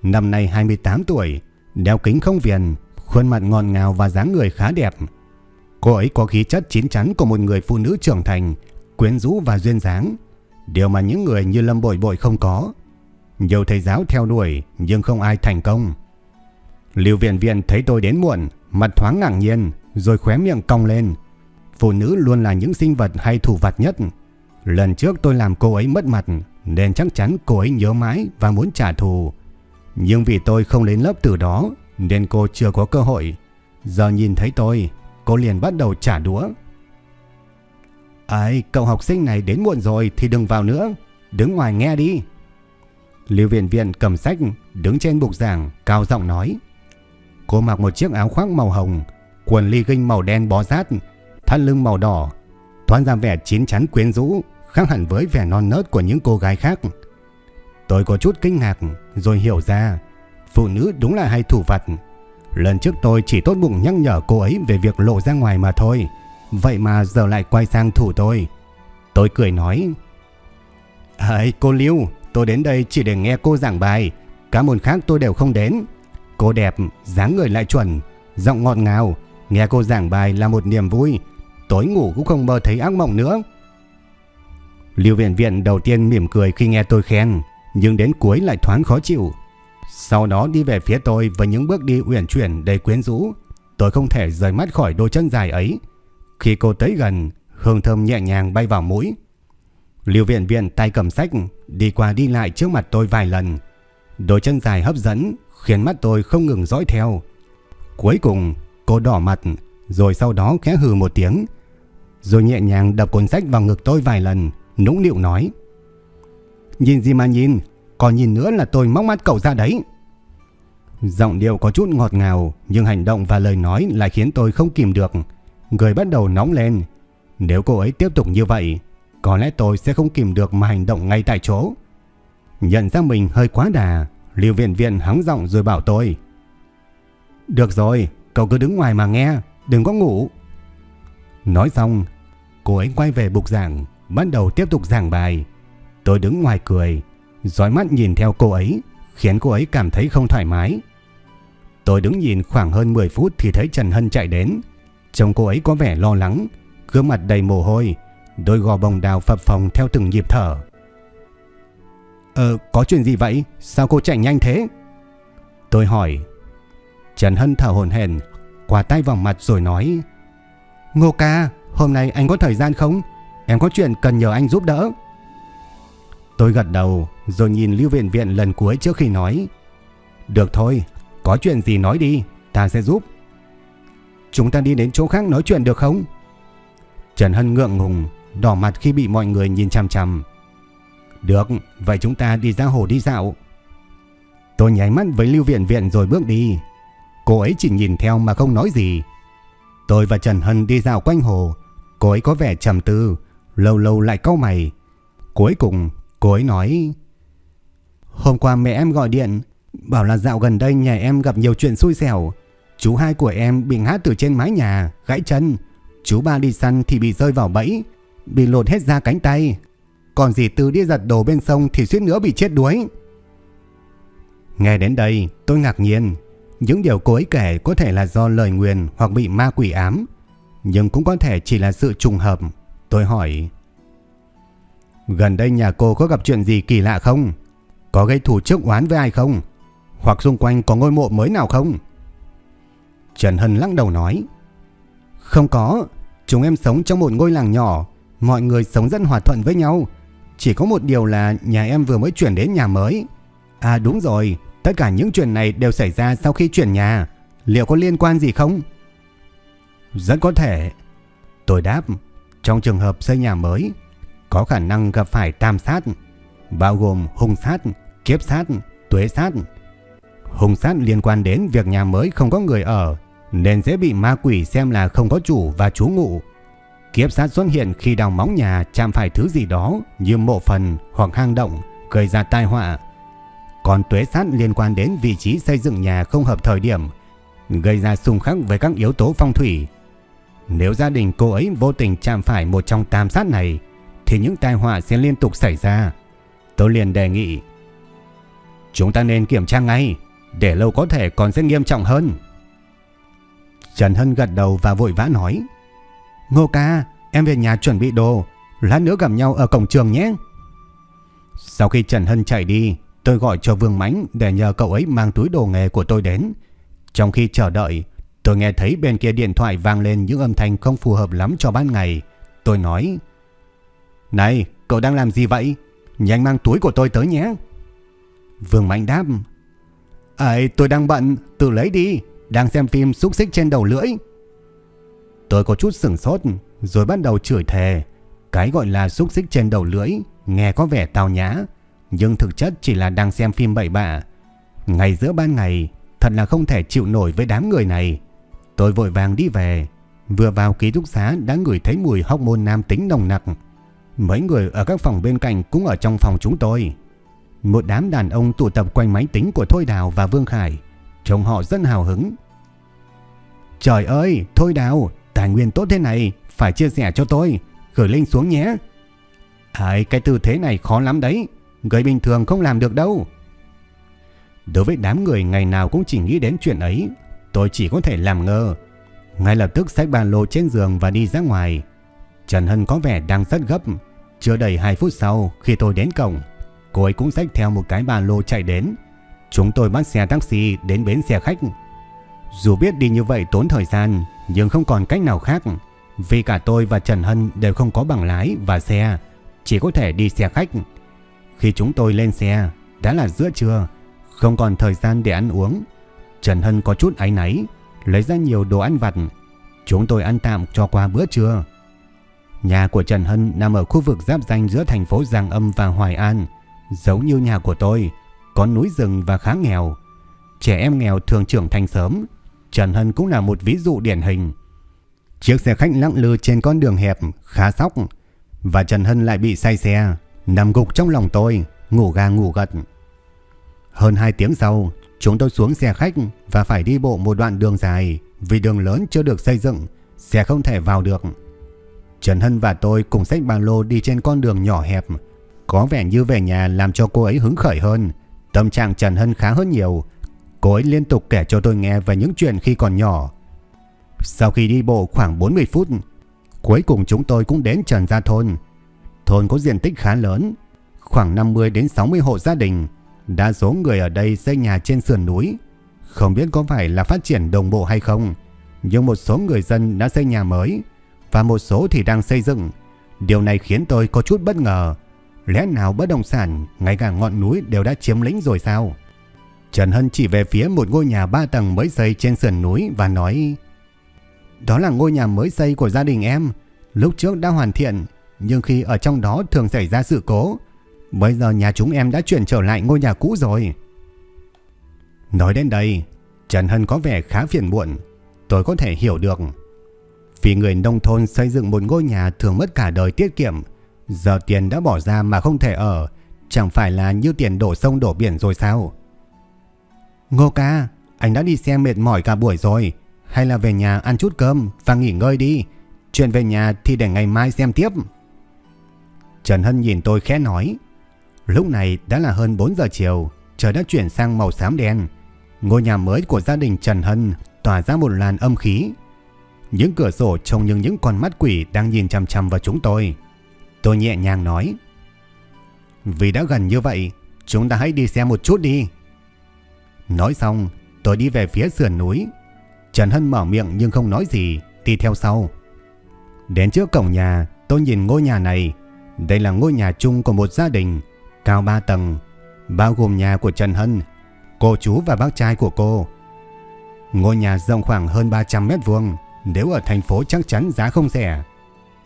Năm nay 28 tuổi, đeo kính không viền, khuôn mặt ngọt ngào và dáng người khá đẹp. Cô ấy có khí chất chín chắn của một người phụ nữ trưởng thành, quyến rũ và duyên dáng, điều mà những người như Lâm Bội Bội không có. Nhiều thầy giáo theo đuổi nhưng không ai thành công. Lưu viện viện thấy tôi đến muộn, mặt thoáng ngạc nhiên, rồi khóe miệng cong lên. Phụ nữ luôn là những sinh vật hay thủ vật nhất. Lần trước tôi làm cô ấy mất mặt, nên chắc chắn cô ấy nhớ mãi và muốn trả thù. Nhưng vì tôi không đến lớp từ đó, nên cô chưa có cơ hội. Giờ nhìn thấy tôi, cô liền bắt đầu trả đũa. Ấy, cậu học sinh này đến muộn rồi thì đừng vào nữa, đứng ngoài nghe đi. Lưu viện viện cầm sách, đứng trên bục giảng, cao giọng nói. Cô mặc một chiếc áo khoác màu hồng, quần ly ginh màu đen bó sát, thắt lưng màu đỏ, thoáng ra vẻ chín chắn quyến rũ, khác hẳn với vẻ non nớt của những cô gái khác. Tôi có chút kinh ngạc rồi hiểu ra, phụ nữ đúng là hay thủ vật. Lần trước tôi chỉ tốt bụng nhắc nhở cô ấy về việc lộ ra ngoài mà thôi, vậy mà giờ lại quay sang thủ tôi. Tôi cười nói, Ây cô Lưu, tôi đến đây chỉ để nghe cô giảng bài, các môn khác tôi đều không đến. Cô đẹp, dáng người lại chuẩn, giọng ngọt ngào, nghe cô giảng bài là một niềm vui. Tối ngủ cũng không mơ thấy ác mộng nữa. Lưu viện viện đầu tiên mỉm cười khi nghe tôi khen, nhưng đến cuối lại thoáng khó chịu. Sau đó đi về phía tôi với những bước đi uyển chuyển đầy quyến rũ. Tôi không thể rời mắt khỏi đôi chân dài ấy. Khi cô tới gần, hương thơm nhẹ nhàng bay vào mũi. Lưu viện viện tay cầm sách, đi qua đi lại trước mặt tôi vài lần. Đôi chân dài hấp dẫn, khiến mắt tôi không ngừng dõi theo. Cuối cùng, cô đỏ mặt, rồi sau đó khẽ hừ một tiếng, rồi nhẹ nhàng đập cuốn sách vào ngực tôi vài lần, nũng nịu nói. Nhìn gì mà nhìn, còn nhìn nữa là tôi móc mắt cậu ra đấy. Giọng điệu có chút ngọt ngào, nhưng hành động và lời nói lại khiến tôi không kìm được. Người bắt đầu nóng lên. Nếu cô ấy tiếp tục như vậy, có lẽ tôi sẽ không kìm được mà hành động ngay tại chỗ. Nhận ra mình hơi quá đà, liều viện viện hắng giọng rồi bảo tôi. Được rồi, cậu cứ đứng ngoài mà nghe, đừng có ngủ. Nói xong, cô ấy quay về bục giảng, bắt đầu tiếp tục giảng bài. Tôi đứng ngoài cười, dõi mắt nhìn theo cô ấy, khiến cô ấy cảm thấy không thoải mái. Tôi đứng nhìn khoảng hơn 10 phút thì thấy Trần Hân chạy đến. Trông cô ấy có vẻ lo lắng, gương mặt đầy mồ hôi, đôi gò bồng đào phập phồng theo từng nhịp thở. Ờ, có chuyện gì vậy? Sao cô chạy nhanh thế? Tôi hỏi. Trần Hân thở hổn hển, quà tay vào mặt rồi nói: "Ngô ca, hôm nay anh có thời gian không? Em có chuyện cần nhờ anh giúp đỡ." Tôi gật đầu rồi nhìn Lưu Viện Viện lần cuối trước khi nói. Được thôi, có chuyện gì nói đi, ta sẽ giúp. Chúng ta đi đến chỗ khác nói chuyện được không? Trần Hân ngượng ngùng, đỏ mặt khi bị mọi người nhìn chằm chằm. Được, vậy chúng ta đi ra hồ đi dạo. Tôi nháy mắt với Lưu Viện Viện rồi bước đi. Cô ấy chỉ nhìn theo mà không nói gì. Tôi và Trần Hân đi dạo quanh hồ. Cô ấy có vẻ trầm tư, lâu lâu lại cau mày. Cuối cùng, cô ấy nói... Hôm qua mẹ em gọi điện, bảo là dạo gần đây nhà em gặp nhiều chuyện xui xẻo. Chú hai của em bị ngã từ trên mái nhà, gãy chân. Chú ba đi săn thì bị rơi vào bẫy, bị lột hết da cánh tay. Còn dì Tư đi giật đồ bên sông thì suýt nữa bị chết đuối. Nghe đến đây, tôi ngạc nhiên. Những điều cô ấy kể có thể là do lời nguyền hoặc bị ma quỷ ám, nhưng cũng có thể chỉ là sự trùng hợp. Tôi hỏi, gần đây nhà cô có gặp chuyện gì kỳ lạ không? Có gây thủ trước oán với ai không? Hoặc xung quanh có ngôi mộ mới nào không? Trần Hân lắc đầu nói, không có, chúng em sống trong một ngôi làng nhỏ, mọi người sống rất hòa thuận với nhau. Chỉ có một điều là nhà em vừa mới chuyển đến nhà mới. À đúng rồi, tất cả những chuyện này đều xảy ra sau khi chuyển nhà. Liệu có liên quan gì không? Rất có thể. Tôi đáp, trong trường hợp xây nhà mới, có khả năng gặp phải tam sát, bao gồm hung sát, kiếp sát, tuế sát. Hung sát liên quan đến việc nhà mới không có người ở, nên dễ bị ma quỷ xem là không có chủ và trú ngụ. Kiếp sát xuất hiện khi đào móng nhà chạm phải thứ gì đó như mộ phần hoặc hang động gây ra tai họa. Còn tuế sát liên quan đến vị trí xây dựng nhà không hợp thời điểm, gây ra xung khắc với các yếu tố phong thủy. Nếu gia đình cô ấy vô tình chạm phải một trong tam sát này, thì những tai họa sẽ liên tục xảy ra. Tôi liền đề nghị, chúng ta nên kiểm tra ngay, để lâu có thể còn sẽ nghiêm trọng hơn. Trần Hân gật đầu và vội vã nói, Ngô ca, em về nhà chuẩn bị đồ, lát nữa gặp nhau ở cổng trường nhé. Sau khi Trần Hân chạy đi, tôi gọi cho Vương Mánh để nhờ cậu ấy mang túi đồ nghề của tôi đến. Trong khi chờ đợi, tôi nghe thấy bên kia điện thoại vang lên những âm thanh không phù hợp lắm cho ban ngày. Tôi nói, Này, cậu đang làm gì vậy? Nhanh mang túi của tôi tới nhé. Vương mạnh đáp, Ấy, tôi đang bận, tự lấy đi, đang xem phim xúc xích trên đầu lưỡi. Tôi có chút sửng sốt rồi bắt đầu chửi thề. Cái gọi là xúc xích trên đầu lưỡi nghe có vẻ tào nhã nhưng thực chất chỉ là đang xem phim bậy bạ. Ngày giữa ban ngày Thật là không thể chịu nổi với đám người này. Tôi vội vàng đi về. Vừa vào ký túc xá đã ngửi thấy mùi hóc môn nam tính nồng nặc. Mấy người ở các phòng bên cạnh cũng ở trong phòng chúng tôi. Một đám đàn ông tụ tập quanh máy tính của Thôi Đào và Vương Khải. Trông họ rất hào hứng. Trời ơi, Thôi Đào, tài nguyên tốt thế này, phải chia sẻ cho tôi. Gửi link xuống nhé. Ai, cái tư thế này khó lắm đấy. Người bình thường không làm được đâu. Đối với đám người ngày nào cũng chỉ nghĩ đến chuyện ấy, tôi chỉ có thể làm ngơ. Ngay lập tức xách ba lô trên giường và đi ra ngoài. Trần Hân có vẻ đang rất gấp. Chưa đầy 2 phút sau khi tôi đến cổng, cô ấy cũng xách theo một cái ba lô chạy đến. Chúng tôi bắt xe taxi đến bến xe khách. Dù biết đi như vậy tốn thời gian, nhưng không còn cách nào khác. Vì cả tôi và Trần Hân đều không có bằng lái và xe, chỉ có thể đi xe khách. Khi chúng tôi lên xe, đã là giữa trưa, không còn thời gian để ăn uống. Trần Hân có chút áy náy, lấy ra nhiều đồ ăn vặt. Chúng tôi ăn tạm cho qua bữa trưa. Nhà của Trần Hân nằm ở khu vực giáp danh giữa thành phố Giang Âm và Hoài An, giống như nhà của tôi, có núi rừng và khá nghèo. Trẻ em nghèo thường trưởng thành sớm, Trần Hân cũng là một ví dụ điển hình. Chiếc xe khách lặng lư trên con đường hẹp, khá sóc, và Trần Hân lại bị say xe, nằm gục trong lòng tôi, ngủ ga ngủ gật. Hơn 2 tiếng sau, chúng tôi xuống xe khách và phải đi bộ một đoạn đường dài vì đường lớn chưa được xây dựng, xe không thể vào được. Trần Hân và tôi cùng xách ba lô đi trên con đường nhỏ hẹp, có vẻ như về nhà làm cho cô ấy hứng khởi hơn. Tâm trạng Trần Hân khá hơn nhiều. Cô ấy liên tục kể cho tôi nghe về những chuyện khi còn nhỏ. Sau khi đi bộ khoảng 40 phút, cuối cùng chúng tôi cũng đến Trần Gia Thôn. Thôn có diện tích khá lớn, khoảng 50 đến 60 hộ gia đình. Đa số người ở đây xây nhà trên sườn núi. Không biết có phải là phát triển đồng bộ hay không, nhưng một số người dân đã xây nhà mới và một số thì đang xây dựng. Điều này khiến tôi có chút bất ngờ. Lẽ nào bất động sản, ngay cả ngọn núi đều đã chiếm lĩnh rồi sao? Trần Hân chỉ về phía một ngôi nhà ba tầng mới xây trên sườn núi và nói Đó là ngôi nhà mới xây của gia đình em. Lúc trước đã hoàn thiện, nhưng khi ở trong đó thường xảy ra sự cố. Bây giờ nhà chúng em đã chuyển trở lại ngôi nhà cũ rồi. Nói đến đây, Trần Hân có vẻ khá phiền muộn. Tôi có thể hiểu được. Vì người nông thôn xây dựng một ngôi nhà thường mất cả đời tiết kiệm. Giờ tiền đã bỏ ra mà không thể ở. Chẳng phải là như tiền đổ sông đổ biển rồi sao? Ngô ca, anh đã đi xe mệt mỏi cả buổi rồi. Hay là về nhà ăn chút cơm và nghỉ ngơi đi. Chuyện về nhà thì để ngày mai xem tiếp. Trần Hân nhìn tôi khẽ nói. Lúc này đã là hơn 4 giờ chiều. Trời đã chuyển sang màu xám đen. Ngôi nhà mới của gia đình Trần Hân tỏa ra một làn âm khí. Những cửa sổ trông như những con mắt quỷ đang nhìn chằm chằm vào chúng tôi. Tôi nhẹ nhàng nói. Vì đã gần như vậy, chúng ta hãy đi xem một chút đi. Nói xong, tôi đi về phía sườn núi. Trần Hân mở miệng nhưng không nói gì, đi theo sau. Đến trước cổng nhà, tôi nhìn ngôi nhà này. Đây là ngôi nhà chung của một gia đình, cao 3 tầng, bao gồm nhà của Trần Hân, cô chú và bác trai của cô. Ngôi nhà rộng khoảng hơn 300 mét vuông, nếu ở thành phố chắc chắn giá không rẻ.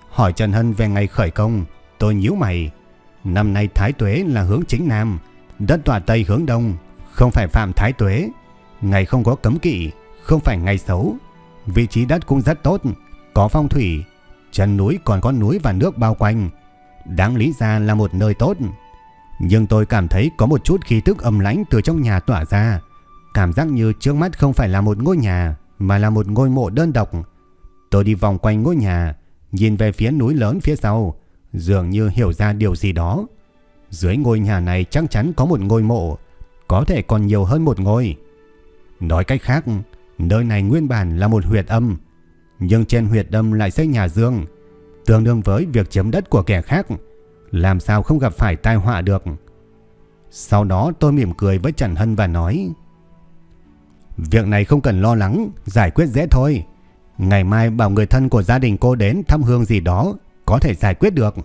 Hỏi Trần Hân về ngày khởi công, tôi nhíu mày. Năm nay Thái Tuế là hướng chính Nam, đất tòa Tây hướng Đông, không phải phạm Thái Tuế. Ngày không có cấm kỵ, không phải ngày xấu. Vị trí đất cũng rất tốt, có phong thủy, chân núi còn có núi và nước bao quanh. Đáng lý ra là một nơi tốt. Nhưng tôi cảm thấy có một chút khí tức âm lãnh từ trong nhà tỏa ra. Cảm giác như trước mắt không phải là một ngôi nhà, mà là một ngôi mộ đơn độc. Tôi đi vòng quanh ngôi nhà, nhìn về phía núi lớn phía sau, dường như hiểu ra điều gì đó. Dưới ngôi nhà này chắc chắn có một ngôi mộ, có thể còn nhiều hơn một ngôi. Nói cách khác, nơi này nguyên bản là một huyệt âm, nhưng trên huyệt âm lại xây nhà dương, tương đương với việc chiếm đất của kẻ khác, làm sao không gặp phải tai họa được. Sau đó tôi mỉm cười với Trần Hân và nói Việc này không cần lo lắng, giải quyết dễ thôi. Ngày mai bảo người thân của gia đình cô đến thăm hương gì đó, có thể giải quyết được.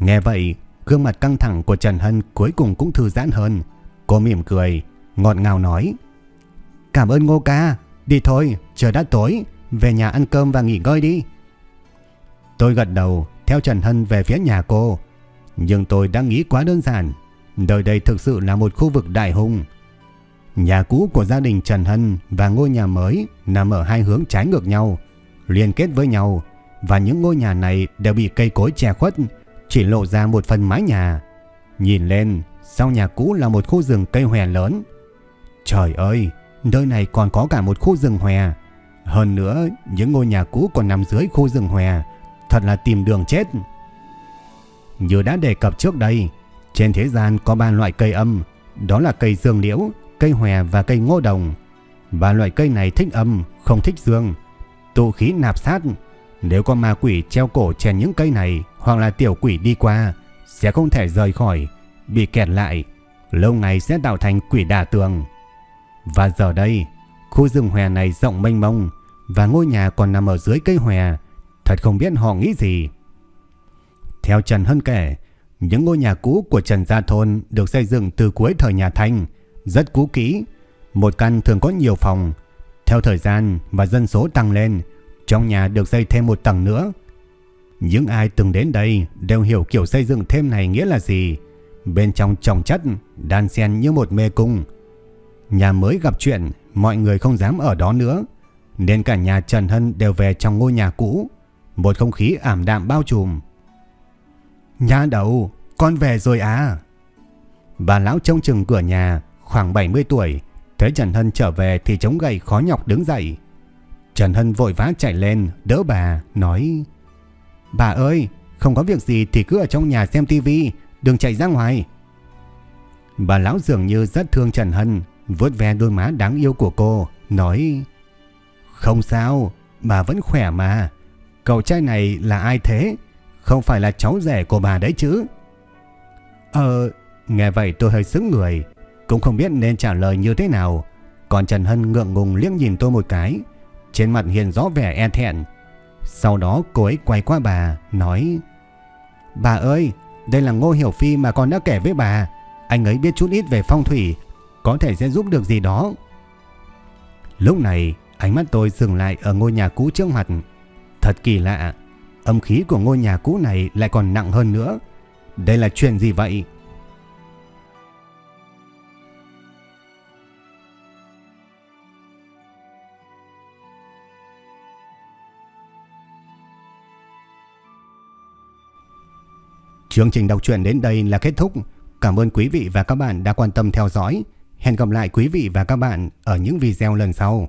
Nghe vậy, gương mặt căng thẳng của Trần Hân cuối cùng cũng thư giãn hơn. Cô mỉm cười, ngọt ngào nói. Cảm ơn Ngô ca, đi thôi, trời đã tối, về nhà ăn cơm và nghỉ ngơi đi. Tôi gật đầu, theo Trần Hân về phía nhà cô. Nhưng tôi đã nghĩ quá đơn giản, Đời đây thực sự là một khu vực đại hùng. Nhà cũ của gia đình Trần Hân và ngôi nhà mới nằm ở hai hướng trái ngược nhau, liên kết với nhau và những ngôi nhà này đều bị cây cối che khuất, chỉ lộ ra một phần mái nhà. Nhìn lên, sau nhà cũ là một khu rừng cây hòe lớn. Trời ơi, nơi này còn có cả một khu rừng hòe. Hơn nữa, những ngôi nhà cũ còn nằm dưới khu rừng hòe, thật là tìm đường chết. Như đã đề cập trước đây, trên thế gian có ba loại cây âm, đó là cây dương liễu, cây hòe và cây ngô đồng. Ba loại cây này thích âm, không thích dương, tụ khí nạp sát. Nếu có ma quỷ treo cổ chèn những cây này hoặc là tiểu quỷ đi qua, sẽ không thể rời khỏi, bị kẹt lại, lâu ngày sẽ tạo thành quỷ đà tường. Và giờ đây, khu rừng hòe này rộng mênh mông và ngôi nhà còn nằm ở dưới cây hòe, thật không biết họ nghĩ gì. Theo Trần Hân kể, những ngôi nhà cũ của Trần Gia Thôn được xây dựng từ cuối thời nhà Thanh, rất cũ kỹ. Một căn thường có nhiều phòng. Theo thời gian và dân số tăng lên, trong nhà được xây thêm một tầng nữa. Những ai từng đến đây đều hiểu kiểu xây dựng thêm này nghĩa là gì. Bên trong trồng chất, đan xen như một mê cung. Nhà mới gặp chuyện, mọi người không dám ở đó nữa. Nên cả nhà Trần Hân đều về trong ngôi nhà cũ. Một không khí ảm đạm bao trùm. Nhà đầu, con về rồi à? Bà lão trông chừng cửa nhà, khoảng 70 tuổi, thấy Trần Hân trở về thì chống gậy khó nhọc đứng dậy. Trần Hân vội vã chạy lên, đỡ bà, nói Bà ơi, không có việc gì thì cứ ở trong nhà xem tivi, đừng chạy ra ngoài. Bà lão dường như rất thương Trần Hân, vuốt ve đôi má đáng yêu của cô, nói Không sao, bà vẫn khỏe mà. Cậu trai này là ai thế? Không phải là cháu rẻ của bà đấy chứ? Ờ, nghe vậy tôi hơi sững người, cũng không biết nên trả lời như thế nào. Còn Trần Hân ngượng ngùng liếc nhìn tôi một cái, trên mặt hiện rõ vẻ e thẹn. Sau đó cô ấy quay qua bà, nói Bà ơi, đây là Ngô Hiểu Phi mà con đã kể với bà. Anh ấy biết chút ít về phong thủy, có thể sẽ giúp được gì đó. Lúc này, ánh mắt tôi dừng lại ở ngôi nhà cũ trước mặt. Thật kỳ lạ, âm khí của ngôi nhà cũ này lại còn nặng hơn nữa. Đây là chuyện gì vậy? Chương trình đọc truyện đến đây là kết thúc. Cảm ơn quý vị và các bạn đã quan tâm theo dõi. Hẹn gặp lại quý vị và các bạn ở những video lần sau.